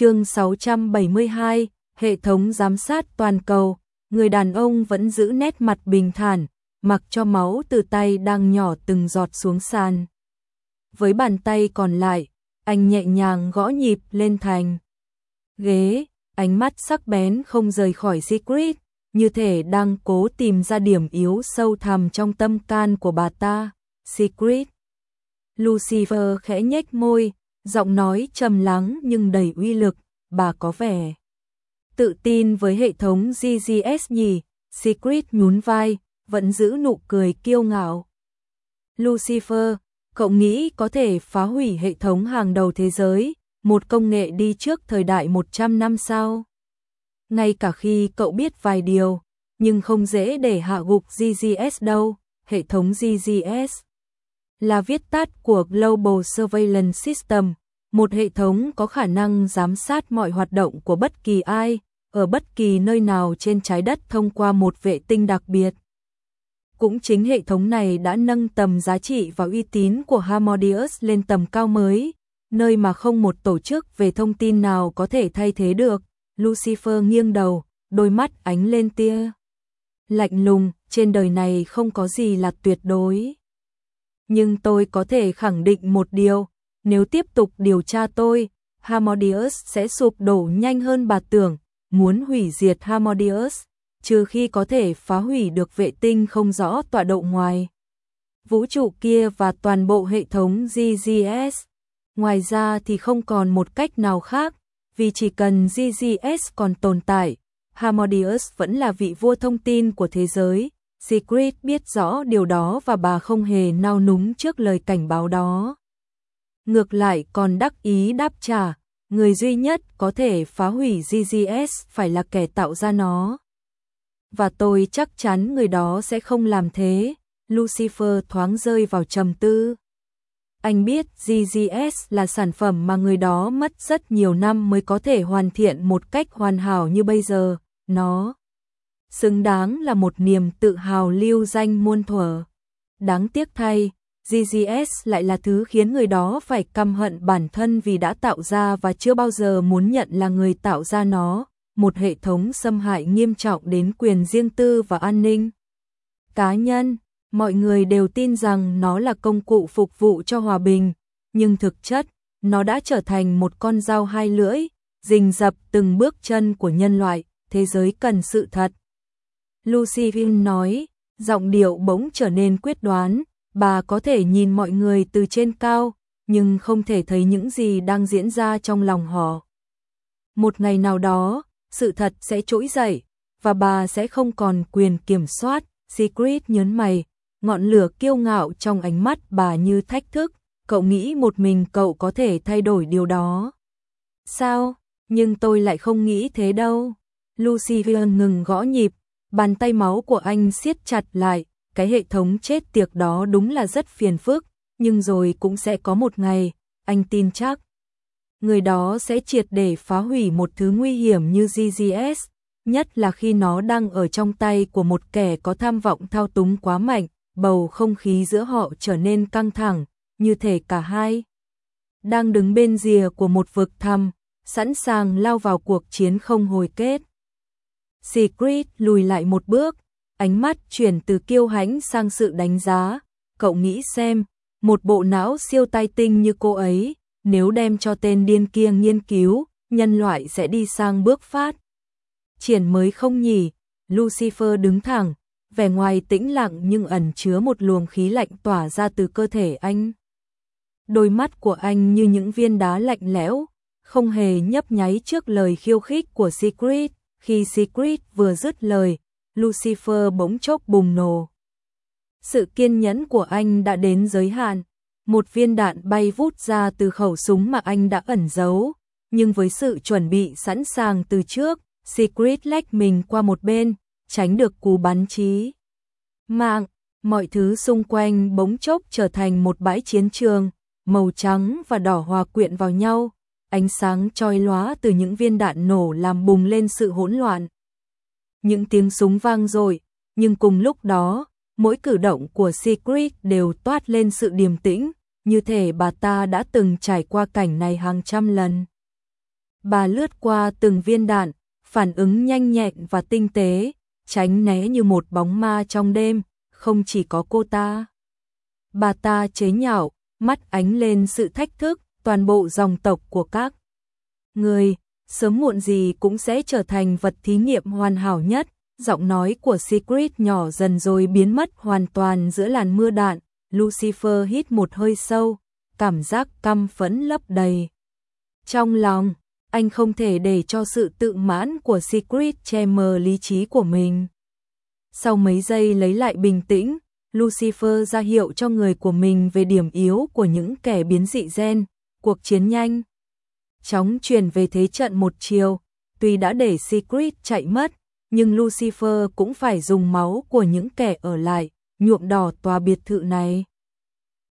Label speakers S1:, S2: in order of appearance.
S1: chương 672, hệ thống giám sát toàn cầu, người đàn ông vẫn giữ nét mặt bình thản, mặc cho máu từ tay đang nhỏ từng giọt xuống sàn. Với bàn tay còn lại, anh nhẹ nhàng gõ nhịp lên thành. Ghế, ánh mắt sắc bén không rời khỏi Secret, như thể đang cố tìm ra điểm yếu sâu thẳm trong tâm can của bà ta. Secret. Lucifer khẽ nhếch môi, giọng nói trầm lắng nhưng đầy uy lực, bà có vẻ tự tin với hệ thống GGS nhỉ, Secret nhún vai, vẫn giữ nụ cười kiêu ngạo. Lucifer, cậu nghĩ có thể phá hủy hệ thống hàng đầu thế giới, một công nghệ đi trước thời đại 100 năm sau? Ngay cả khi cậu biết vài điều, nhưng không dễ để hạ gục GGS đâu, hệ thống GGS là viết tắt của Global Surveillance System, một hệ thống có khả năng giám sát mọi hoạt động của bất kỳ ai, ở bất kỳ nơi nào trên trái đất thông qua một vệ tinh đặc biệt. Cũng chính hệ thống này đã nâng tầm giá trị và uy tín của Harmodius lên tầm cao mới, nơi mà không một tổ chức về thông tin nào có thể thay thế được. Lucifer nghiêng đầu, đôi mắt ánh lên tia. Lạnh lùng, trên đời này không có gì là tuyệt đối. Nhưng tôi có thể khẳng định một điều, nếu tiếp tục điều tra tôi, Harmodius sẽ sụp đổ nhanh hơn bà tưởng, muốn hủy diệt Harmodius, trừ khi có thể phá hủy được vệ tinh không rõ tọa độ ngoài. Vũ trụ kia và toàn bộ hệ thống GGS. Ngoài ra thì không còn một cách nào khác, vì chỉ cần GGS còn tồn tại, Harmodius vẫn là vị vua thông tin của thế giới. Secret biết rõ điều đó và bà không hề nao núng trước lời cảnh báo đó. Ngược lại còn đắc ý đáp trả, người duy nhất có thể phá hủy GGS phải là kẻ tạo ra nó. Và tôi chắc chắn người đó sẽ không làm thế, Lucifer thoáng rơi vào trầm tư. Anh biết GGS là sản phẩm mà người đó mất rất nhiều năm mới có thể hoàn thiện một cách hoàn hảo như bây giờ, nó xứng đáng là một niềm tự hào lưu danh muôn thuở. Đáng tiếc thay, GGS lại là thứ khiến người đó phải căm hận bản thân vì đã tạo ra và chưa bao giờ muốn nhận là người tạo ra nó, một hệ thống xâm hại nghiêm trọng đến quyền riêng tư và an ninh. Cá nhân, mọi người đều tin rằng nó là công cụ phục vụ cho hòa bình, nhưng thực chất, nó đã trở thành một con dao hai lưỡi, rình rập từng bước chân của nhân loại, thế giới cần sự thật. Lucy Vin nói, giọng điệu bỗng trở nên quyết đoán, bà có thể nhìn mọi người từ trên cao, nhưng không thể thấy những gì đang diễn ra trong lòng họ. Một ngày nào đó, sự thật sẽ trỗi dậy, và bà sẽ không còn quyền kiểm soát, Secret nhớn mày, ngọn lửa kiêu ngạo trong ánh mắt bà như thách thức, cậu nghĩ một mình cậu có thể thay đổi điều đó. Sao? Nhưng tôi lại không nghĩ thế đâu. Lucy ngừng gõ nhịp, bàn tay máu của anh siết chặt lại, cái hệ thống chết tiệt đó đúng là rất phiền phức, nhưng rồi cũng sẽ có một ngày, anh tin chắc. Người đó sẽ triệt để phá hủy một thứ nguy hiểm như GGS, nhất là khi nó đang ở trong tay của một kẻ có tham vọng thao túng quá mạnh, bầu không khí giữa họ trở nên căng thẳng, như thể cả hai đang đứng bên rìa của một vực thăm, sẵn sàng lao vào cuộc chiến không hồi kết. Secret lùi lại một bước, ánh mắt chuyển từ kiêu hãnh sang sự đánh giá, cậu nghĩ xem, một bộ não siêu tay tinh như cô ấy, nếu đem cho tên điên kia nghiên cứu, nhân loại sẽ đi sang bước phát. Triển mới không nhỉ, Lucifer đứng thẳng, vẻ ngoài tĩnh lặng nhưng ẩn chứa một luồng khí lạnh tỏa ra từ cơ thể anh. Đôi mắt của anh như những viên đá lạnh lẽo, không hề nhấp nháy trước lời khiêu khích của Secret. Khi Secret vừa dứt lời, Lucifer bỗng chốc bùng nổ. Sự kiên nhẫn của anh đã đến giới hạn, một viên đạn bay vút ra từ khẩu súng mà anh đã ẩn giấu, nhưng với sự chuẩn bị sẵn sàng từ trước, Secret lách mình qua một bên, tránh được cú bắn chí. Mạng, mọi thứ xung quanh bỗng chốc trở thành một bãi chiến trường, màu trắng và đỏ hòa quyện vào nhau, ánh sáng chói lóa từ những viên đạn nổ làm bùng lên sự hỗn loạn. Những tiếng súng vang rồi, nhưng cùng lúc đó, mỗi cử động của Secret đều toát lên sự điềm tĩnh, như thể bà ta đã từng trải qua cảnh này hàng trăm lần. Bà lướt qua từng viên đạn, phản ứng nhanh nhẹn và tinh tế, tránh né như một bóng ma trong đêm, không chỉ có cô ta. Bà ta chế nhạo, mắt ánh lên sự thách thức, toàn bộ dòng tộc của các người, sớm muộn gì cũng sẽ trở thành vật thí nghiệm hoàn hảo nhất. Giọng nói của Secret nhỏ dần rồi biến mất hoàn toàn giữa làn mưa đạn, Lucifer hít một hơi sâu, cảm giác căm phẫn lấp đầy. Trong lòng, anh không thể để cho sự tự mãn của Secret che mờ lý trí của mình. Sau mấy giây lấy lại bình tĩnh, Lucifer ra hiệu cho người của mình về điểm yếu của những kẻ biến dị gen, cuộc chiến nhanh. Chóng chuyển về thế trận một chiều, tuy đã để Secret chạy mất, nhưng Lucifer cũng phải dùng máu của những kẻ ở lại, nhuộm đỏ tòa biệt thự này.